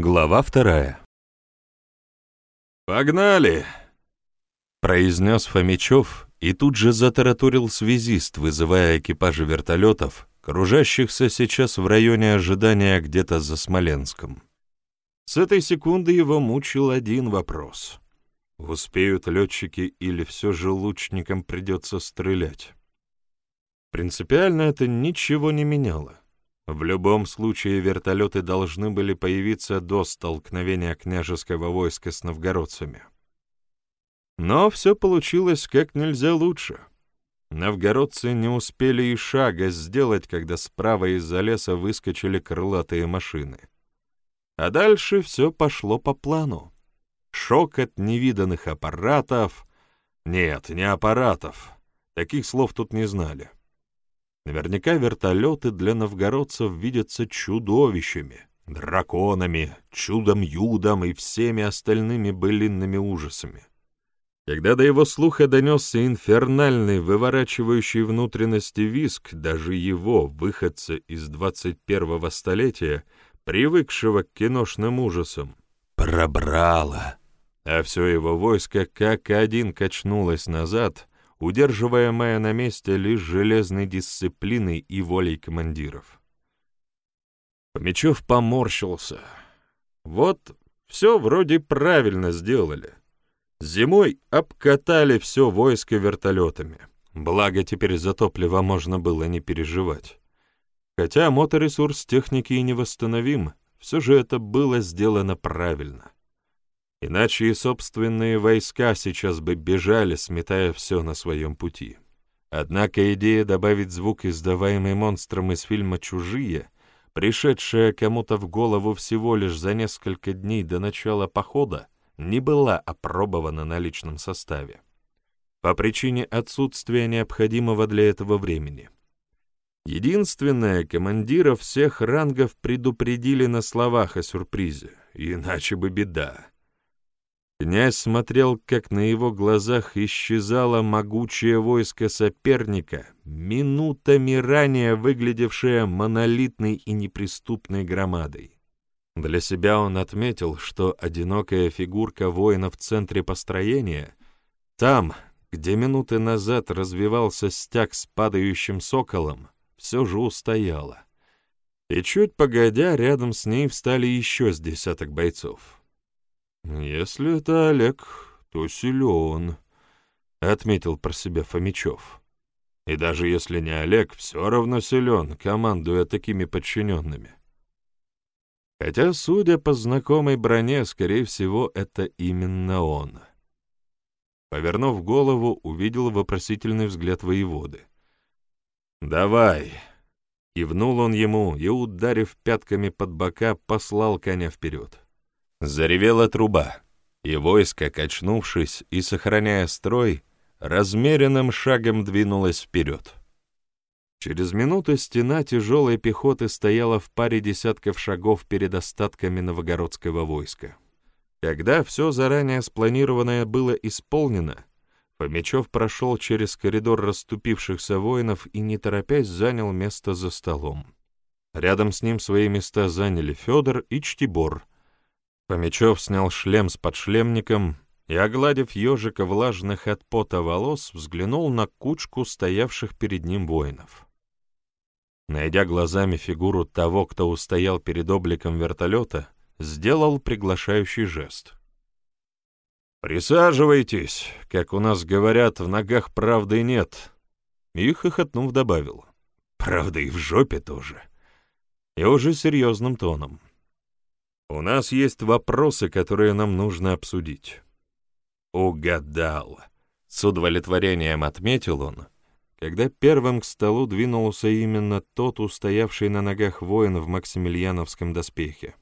Глава вторая. «Погнали!» — произнес Фомичев и тут же затараторил связист, вызывая экипажи вертолетов, кружащихся сейчас в районе ожидания где-то за Смоленском. С этой секунды его мучил один вопрос. Успеют летчики или все же лучникам придется стрелять? Принципиально это ничего не меняло. В любом случае вертолеты должны были появиться до столкновения княжеского войска с новгородцами. Но все получилось как нельзя лучше. Новгородцы не успели и шага сделать, когда справа из-за леса выскочили крылатые машины. А дальше все пошло по плану. Шок от невиданных аппаратов... Нет, не аппаратов. Таких слов тут не знали. Наверняка вертолеты для новгородцев видятся чудовищами, драконами, чудом-юдом и всеми остальными былинными ужасами. Когда до его слуха донесся инфернальный, выворачивающий внутренности виск, даже его, выходца из 21-го столетия, привыкшего к киношным ужасам, пробрало, а все его войско как один качнулось назад, удерживаемая на месте лишь железной дисциплиной и волей командиров. Помечев поморщился. Вот все вроде правильно сделали. Зимой обкатали все войско вертолетами. Благо, теперь за топливо можно было не переживать. Хотя моторесурс техники и невосстановим, все же это было сделано правильно. Иначе и собственные войска сейчас бы бежали, сметая все на своем пути. Однако идея добавить звук, издаваемый монстром из фильма «Чужие», пришедшая кому-то в голову всего лишь за несколько дней до начала похода, не была опробована на личном составе. По причине отсутствия необходимого для этого времени. Единственное, командиров всех рангов предупредили на словах о сюрпризе, иначе бы беда. Князь смотрел, как на его глазах исчезало могучее войско соперника, минутами ранее выглядевшее монолитной и неприступной громадой. Для себя он отметил, что одинокая фигурка воина в центре построения, там, где минуты назад развивался стяг с падающим соколом, все же устояла. И чуть погодя, рядом с ней встали еще с десяток бойцов. «Если это Олег, то силен», — отметил про себя Фомичев. «И даже если не Олег, все равно силен, командуя такими подчиненными». Хотя, судя по знакомой броне, скорее всего, это именно он. Повернув голову, увидел вопросительный взгляд воеводы. «Давай!» — кивнул он ему и, ударив пятками под бока, послал коня вперед. Заревела труба, и войско, качнувшись и сохраняя строй, размеренным шагом двинулось вперед. Через минуту стена тяжелой пехоты стояла в паре десятков шагов перед остатками новогородского войска. Когда все заранее спланированное было исполнено, Фомичев прошел через коридор расступившихся воинов и, не торопясь, занял место за столом. Рядом с ним свои места заняли Федор и Чтибор — Помечев снял шлем с подшлемником и, огладив ежика влажных от пота волос, взглянул на кучку стоявших перед ним воинов. Найдя глазами фигуру того, кто устоял перед обликом вертолета, сделал приглашающий жест. «Присаживайтесь, как у нас говорят, в ногах правды нет», и, хохотнув, добавил. «Правда и в жопе тоже». И уже серьезным тоном. У нас есть вопросы, которые нам нужно обсудить». «Угадал», — с удовлетворением отметил он, когда первым к столу двинулся именно тот устоявший на ногах воин в максимiliaновском доспехе.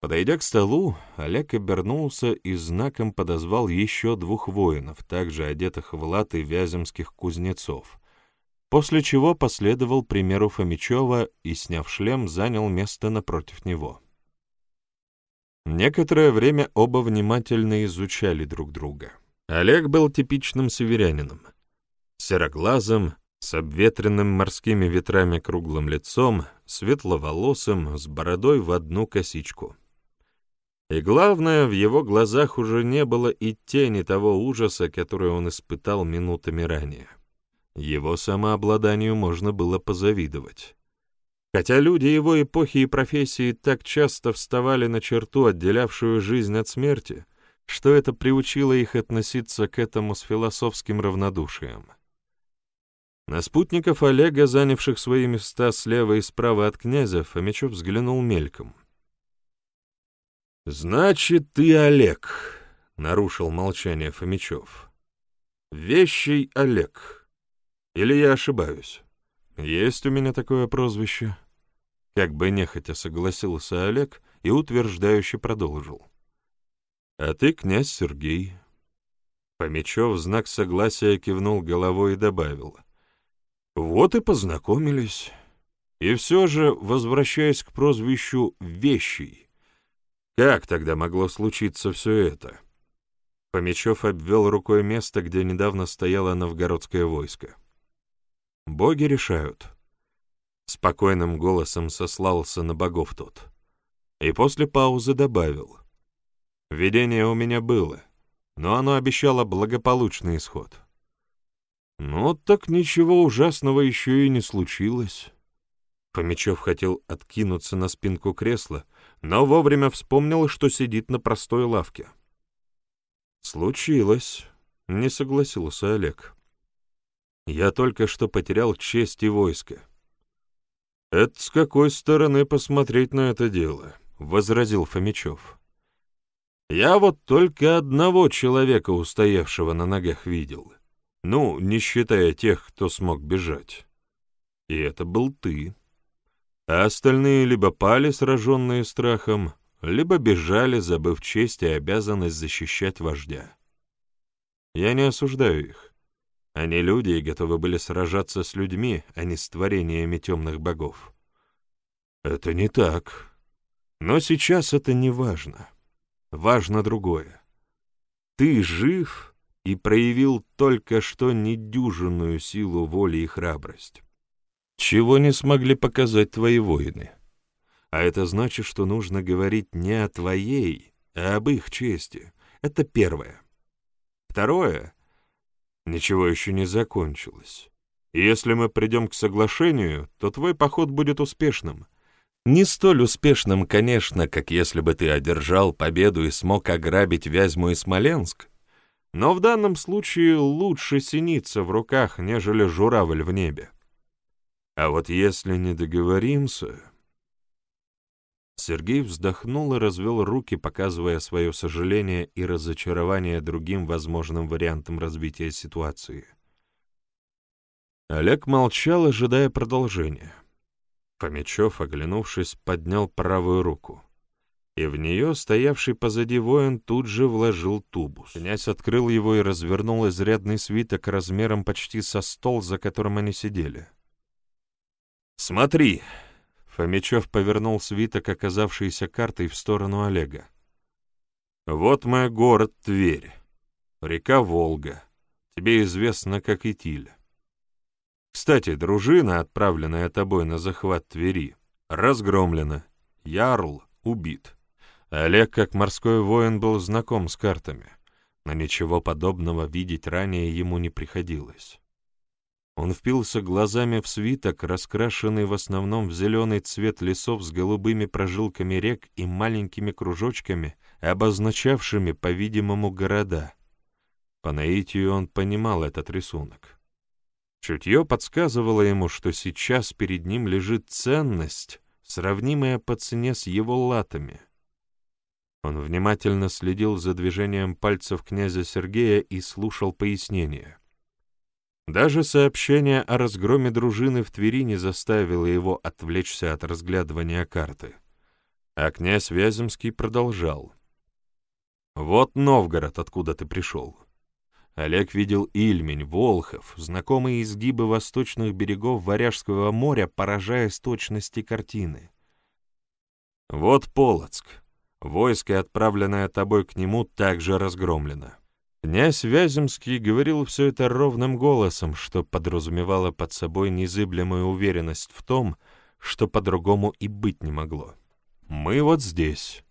Подойдя к столу, Олег обернулся и знаком подозвал еще двух воинов, также одетых в латы вяземских кузнецов, после чего последовал примеру Фомичева и, сняв шлем, занял место напротив него. Некоторое время оба внимательно изучали друг друга. Олег был типичным северянином. Сероглазым, с обветренным морскими ветрами круглым лицом, светловолосым, с бородой в одну косичку. И главное, в его глазах уже не было и тени того ужаса, который он испытал минутами ранее. Его самообладанию можно было позавидовать. Хотя люди его эпохи и профессии так часто вставали на черту, отделявшую жизнь от смерти, что это приучило их относиться к этому с философским равнодушием. На спутников Олега, занявших свои места слева и справа от князя, Фомичев взглянул мельком. «Значит, ты Олег», — нарушил молчание Фомичев. «Вещий Олег. Или я ошибаюсь? Есть у меня такое прозвище?» Как бы нехотя согласился Олег и утверждающе продолжил. «А ты князь Сергей». Фомичев в знак согласия кивнул головой и добавил. «Вот и познакомились. И все же, возвращаясь к прозвищу «Вещий», как тогда могло случиться все это? Помечев обвел рукой место, где недавно стояло новгородское войско. Боги решают. Спокойным голосом сослался на богов тот. И после паузы добавил. Видение у меня было, но оно обещало благополучный исход. Ну, так ничего ужасного еще и не случилось. Помечев хотел откинуться на спинку кресла, но вовремя вспомнил, что сидит на простой лавке. «Случилось», — не согласился Олег. «Я только что потерял честь и войско». «Это с какой стороны посмотреть на это дело?» — возразил Фомичев. «Я вот только одного человека, устоявшего на ногах, видел. Ну, не считая тех, кто смог бежать. И это был ты» а остальные либо пали, сраженные страхом, либо бежали, забыв честь и обязанность защищать вождя. Я не осуждаю их. Они люди и готовы были сражаться с людьми, а не с творениями темных богов. Это не так. Но сейчас это не важно. Важно другое. Ты жив и проявил только что недюжинную силу воли и храбрость чего не смогли показать твои воины. А это значит, что нужно говорить не о твоей, а об их чести. Это первое. Второе. Ничего еще не закончилось. Если мы придем к соглашению, то твой поход будет успешным. Не столь успешным, конечно, как если бы ты одержал победу и смог ограбить Вязьму и Смоленск, но в данном случае лучше синица в руках, нежели журавль в небе. А вот если не договоримся...» Сергей вздохнул и развел руки, показывая свое сожаление и разочарование другим возможным вариантам развития ситуации. Олег молчал, ожидая продолжения. Фомичев, оглянувшись, поднял правую руку. И в нее стоявший позади воин тут же вложил тубус. Князь открыл его и развернул изрядный свиток размером почти со стол, за которым они сидели. «Смотри!» — Фомичев повернул свиток, оказавшийся картой, в сторону Олега. «Вот мой город Тверь, река Волга, тебе известно как Итиль. Кстати, дружина, отправленная тобой на захват Твери, разгромлена, Ярл убит. Олег, как морской воин, был знаком с картами, но ничего подобного видеть ранее ему не приходилось. Он впился глазами в свиток, раскрашенный в основном в зеленый цвет лесов с голубыми прожилками рек и маленькими кружочками, обозначавшими, по-видимому, города. По наитию он понимал этот рисунок. Чутье подсказывало ему, что сейчас перед ним лежит ценность, сравнимая по цене с его латами. Он внимательно следил за движением пальцев князя Сергея и слушал пояснения — даже сообщение о разгроме дружины в Твери не заставило его отвлечься от разглядывания карты. А князь Вяземский продолжал. «Вот Новгород, откуда ты пришел». Олег видел Ильмень, Волхов, знакомые изгибы восточных берегов Варяжского моря, поражаясь точности картины. «Вот Полоцк. Войско, отправленное тобой к нему, также разгромлено. Князь Вяземский говорил все это ровным голосом, что подразумевало под собой незыблемую уверенность в том, что по-другому и быть не могло. «Мы вот здесь».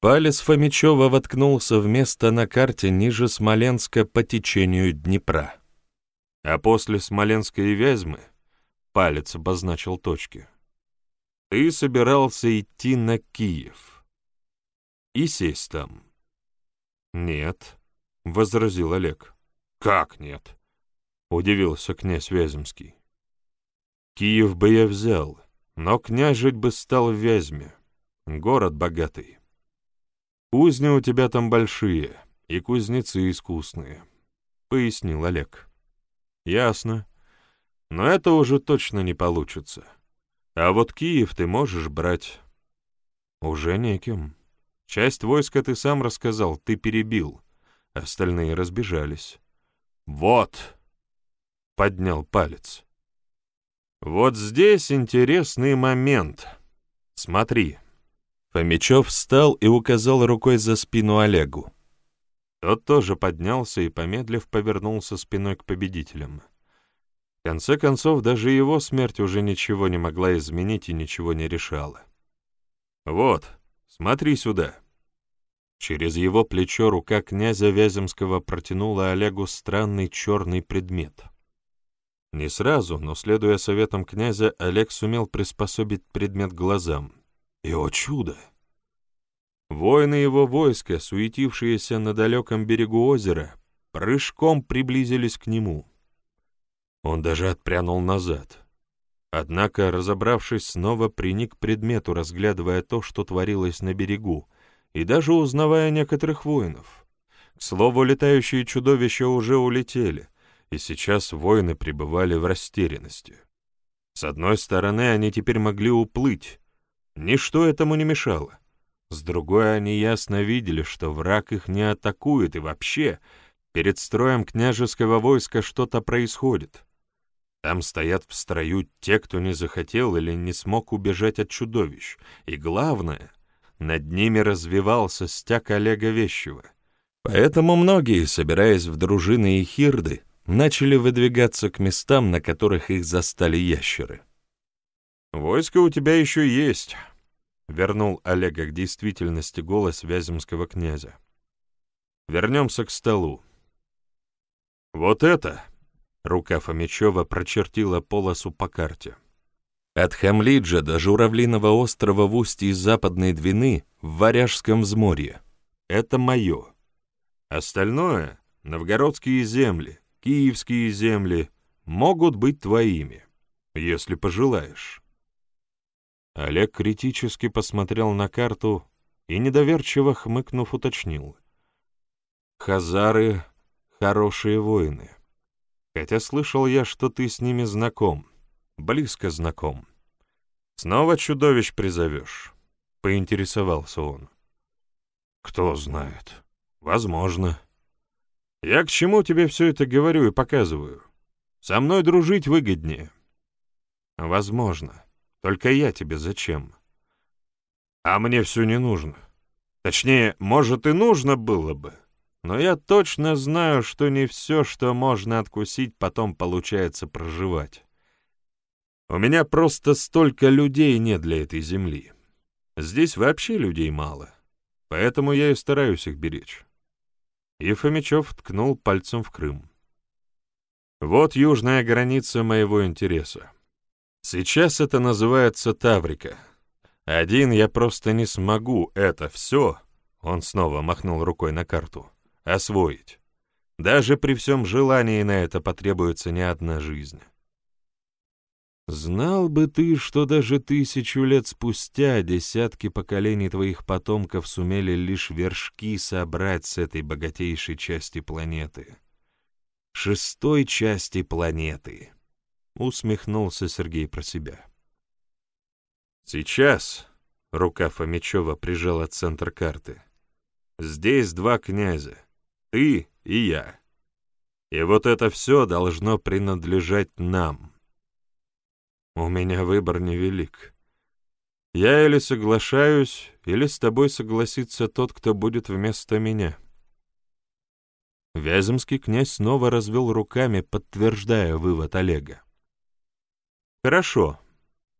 Палец Фомичева воткнулся в место на карте ниже Смоленска по течению Днепра. А после Смоленска и Вязьмы палец обозначил точки. Ты собирался идти на Киев и сесть там. Нет, — возразил Олег. «Как нет?» — удивился князь Вяземский. «Киев бы я взял, но княжить бы стал в Вязьме. Город богатый. Кузни у тебя там большие, и кузнецы искусные», — пояснил Олег. «Ясно. Но это уже точно не получится. А вот Киев ты можешь брать уже неким. Часть войска ты сам рассказал, ты перебил. Остальные разбежались. «Вот!» — поднял палец. «Вот здесь интересный момент. Смотри». Фомичев встал и указал рукой за спину Олегу. Тот тоже поднялся и, помедлив, повернулся спиной к победителям. В конце концов, даже его смерть уже ничего не могла изменить и ничего не решала. «Вот, смотри сюда». Через его плечо рука князя Вяземского протянула Олегу странный черный предмет. Не сразу, но, следуя советам князя, Олег сумел приспособить предмет глазам. И, о чудо! Воины его войска, суетившиеся на далеком берегу озера, прыжком приблизились к нему. Он даже отпрянул назад. Однако, разобравшись, снова приник к предмету, разглядывая то, что творилось на берегу, и даже узнавая некоторых воинов. К слову, летающие чудовища уже улетели, и сейчас воины пребывали в растерянности. С одной стороны, они теперь могли уплыть, ничто этому не мешало. С другой, они ясно видели, что враг их не атакует, и вообще, перед строем княжеского войска что-то происходит. Там стоят в строю те, кто не захотел или не смог убежать от чудовищ, и главное — над ними развивался стяг Олега Вещева. Поэтому многие, собираясь в дружины и хирды, начали выдвигаться к местам, на которых их застали ящеры. «Войско у тебя еще есть», — вернул Олега к действительности голос Вяземского князя. «Вернемся к столу». «Вот это!» — рука Фомичева прочертила полосу по карте. От Хамлиджа до Журавлиного острова в устье Западной Двины в Варяжском взморье. Это мое. Остальное — новгородские земли, киевские земли — могут быть твоими, если пожелаешь. Олег критически посмотрел на карту и, недоверчиво хмыкнув, уточнил. «Хазары — хорошие воины. Хотя слышал я, что ты с ними знаком близко знаком. «Снова чудовищ призовешь?» — поинтересовался он. «Кто знает. Возможно. Я к чему тебе все это говорю и показываю? Со мной дружить выгоднее». «Возможно. Только я тебе зачем?» «А мне все не нужно. Точнее, может, и нужно было бы. Но я точно знаю, что не все, что можно откусить, потом получается проживать. У меня просто столько людей нет для этой земли. Здесь вообще людей мало, поэтому я и стараюсь их беречь. И Фомичев ткнул пальцем в Крым. Вот южная граница моего интереса. Сейчас это называется Таврика. Один я просто не смогу это все, он снова махнул рукой на карту, освоить. Даже при всем желании на это потребуется не одна жизнь. Знал бы ты, что даже тысячу лет спустя десятки поколений твоих потомков сумели лишь вершки собрать с этой богатейшей части планеты. Шестой части планеты. Усмехнулся Сергей про себя. Сейчас, рука Фомичева прижала центр карты, здесь два князя, ты и я. И вот это все должно принадлежать нам. У меня выбор невелик. Я или соглашаюсь, или с тобой согласится тот, кто будет вместо меня. Вяземский князь снова развел руками, подтверждая вывод Олега. «Хорошо.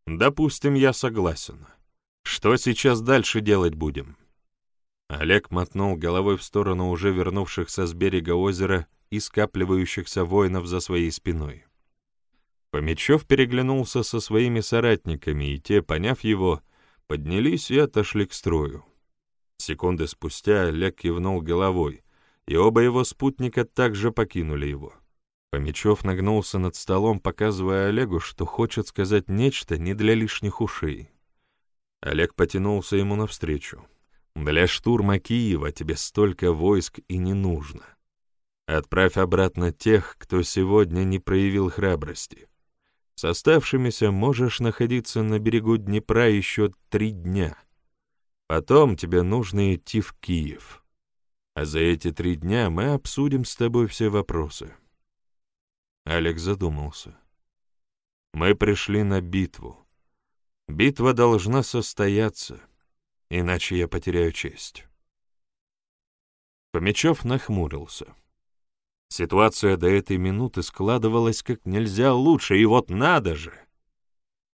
Допустим, я согласен. Что сейчас дальше делать будем?» Олег мотнул головой в сторону уже вернувшихся с берега озера и скапливающихся воинов за своей спиной. Помечев переглянулся со своими соратниками, и те, поняв его, поднялись и отошли к строю. Секунды спустя Олег кивнул головой, и оба его спутника также покинули его. Помечев нагнулся над столом, показывая Олегу, что хочет сказать нечто не для лишних ушей. Олег потянулся ему навстречу. «Для штурма Киева тебе столько войск и не нужно. Отправь обратно тех, кто сегодня не проявил храбрости. С оставшимися можешь находиться на берегу Днепра еще три дня. Потом тебе нужно идти в Киев. А за эти три дня мы обсудим с тобой все вопросы. Алекс задумался. Мы пришли на битву. Битва должна состояться, иначе я потеряю честь. Помечев нахмурился. Ситуация до этой минуты складывалась как нельзя лучше, и вот надо же!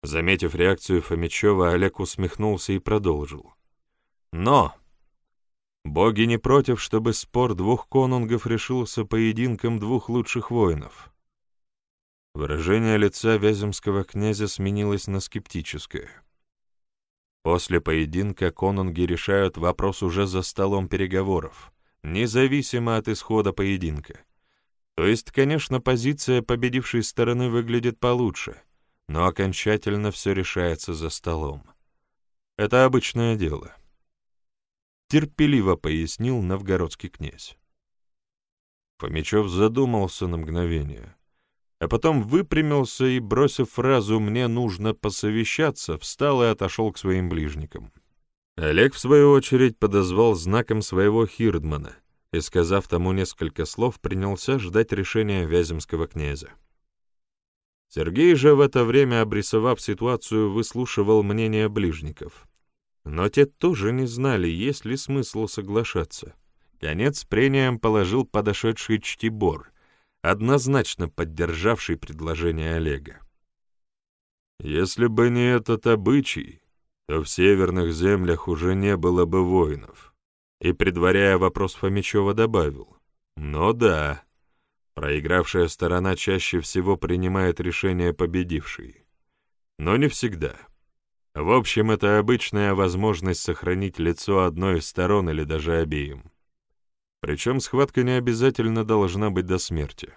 Заметив реакцию Фомичева, Олег усмехнулся и продолжил. Но боги не против, чтобы спор двух конунгов решился поединком двух лучших воинов. Выражение лица Вяземского князя сменилось на скептическое. После поединка конунги решают вопрос уже за столом переговоров, независимо от исхода поединка. То есть, конечно, позиция победившей стороны выглядит получше, но окончательно все решается за столом. Это обычное дело. Терпеливо пояснил новгородский князь. Фомичев задумался на мгновение, а потом выпрямился и, бросив фразу «мне нужно посовещаться», встал и отошел к своим ближникам. Олег, в свою очередь, подозвал знаком своего хирдмана — и, сказав тому несколько слов, принялся ждать решения Вяземского князя. Сергей же в это время, обрисовав ситуацию, выслушивал мнение ближников. Но те тоже не знали, есть ли смысл соглашаться. Конец прениям положил подошедший Чтибор, однозначно поддержавший предложение Олега. «Если бы не этот обычай, то в северных землях уже не было бы воинов и, предваряя вопрос Фомичева, добавил. «Но да, проигравшая сторона чаще всего принимает решение победившей. Но не всегда. В общем, это обычная возможность сохранить лицо одной из сторон или даже обеим. Причем схватка не обязательно должна быть до смерти.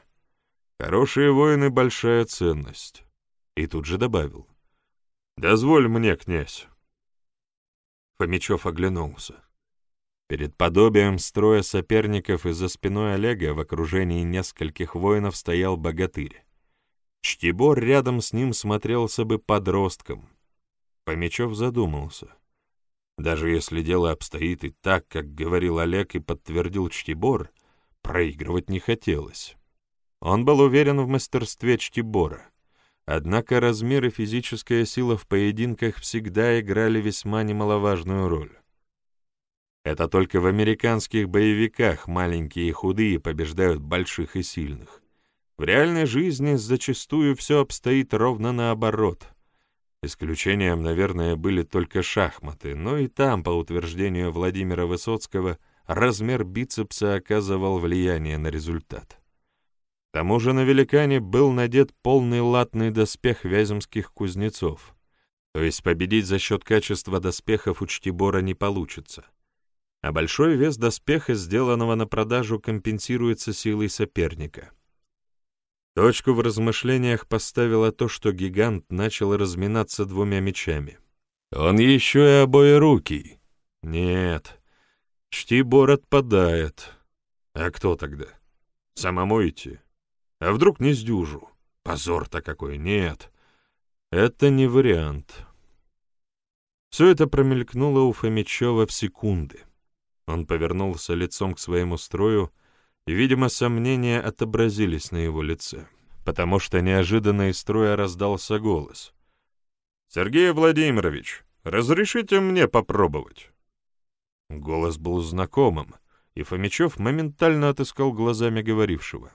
Хорошие воины — большая ценность». И тут же добавил. «Дозволь мне, князь». Фомичев оглянулся. Перед подобием строя соперников и за спиной Олега в окружении нескольких воинов стоял богатырь. Чтибор рядом с ним смотрелся бы подростком. Помечев задумался. Даже если дело обстоит и так, как говорил Олег и подтвердил Чтибор, проигрывать не хотелось. Он был уверен в мастерстве Чтибора. Однако размер и физическая сила в поединках всегда играли весьма немаловажную роль. Это только в американских боевиках маленькие и худые побеждают больших и сильных. В реальной жизни зачастую все обстоит ровно наоборот. Исключением, наверное, были только шахматы, но и там, по утверждению Владимира Высоцкого, размер бицепса оказывал влияние на результат. К тому же на великане был надет полный латный доспех вяземских кузнецов, то есть победить за счет качества доспехов у Чтибора не получится а большой вес доспеха, сделанного на продажу, компенсируется силой соперника. Точку в размышлениях поставило то, что гигант начал разминаться двумя мечами. Он еще и обоерукий. Нет, Чтибор отпадает. А кто тогда? Самому идти? А вдруг не сдюжу? Позор-то какой, нет. Это не вариант. Все это промелькнуло у Фомичева в секунды. Он повернулся лицом к своему строю, и, видимо, сомнения отобразились на его лице, потому что неожиданно из строя раздался голос. «Сергей Владимирович, разрешите мне попробовать?» Голос был знакомым, и Фомичев моментально отыскал глазами говорившего.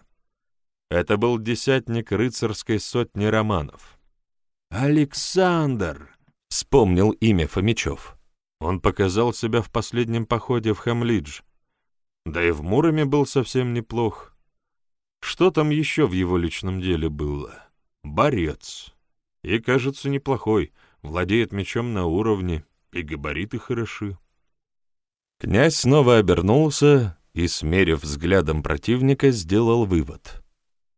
Это был десятник рыцарской сотни романов. «Александр!» — вспомнил имя Фомичев. Он показал себя в последнем походе в Хамлидж. Да и в Муроме был совсем неплох. Что там еще в его личном деле было? Борец. И, кажется, неплохой, владеет мечом на уровне, и габариты хороши. Князь снова обернулся и, смерив взглядом противника, сделал вывод.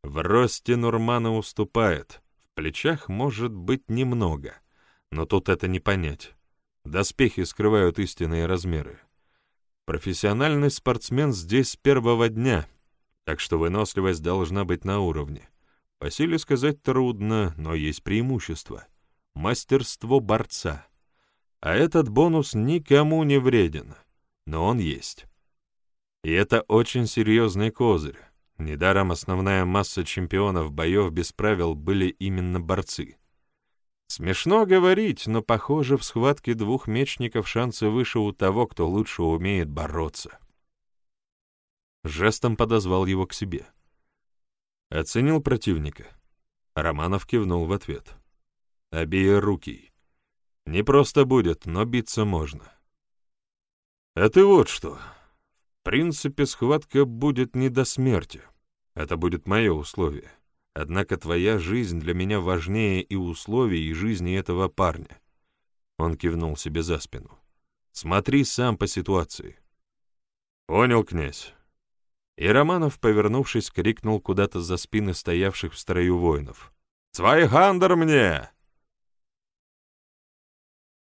В росте Нурмана уступает, в плечах может быть немного, но тут это не понять. Доспехи скрывают истинные размеры. Профессиональный спортсмен здесь с первого дня, так что выносливость должна быть на уровне. По силе сказать трудно, но есть преимущество. Мастерство борца. А этот бонус никому не вреден, но он есть. И это очень серьезный козырь. Недаром основная масса чемпионов боев без правил были именно борцы. Смешно говорить, но, похоже, в схватке двух мечников шансы выше у того, кто лучше умеет бороться. Жестом подозвал его к себе. Оценил противника. Романов кивнул в ответ. руки. Не просто будет, но биться можно. Ты вот что. В принципе, схватка будет не до смерти. Это будет мое условие. Однако твоя жизнь для меня важнее и условий, и жизни этого парня. Он кивнул себе за спину. Смотри сам по ситуации. Понял, князь. И Романов, повернувшись, крикнул куда-то за спины стоявших в строю воинов. «Цвайхандер мне!»